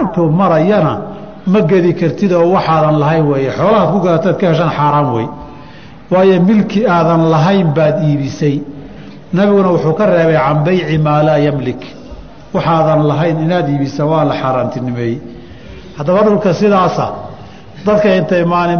intuu marayana ma gedi kartid oo waxaadan lahayn weeye. Xoolahaad ku gadataad ka heshaan xaaraan wey waayo milki aadan lahayn baad iibisay. Nabiguna wuxuu ka reebay can bayci maa laa yamlik. Waxaadan lahayn inaad iibisa waa la xaaraantinimeeyey haddaba dhulka sidaasa dadka intay maalin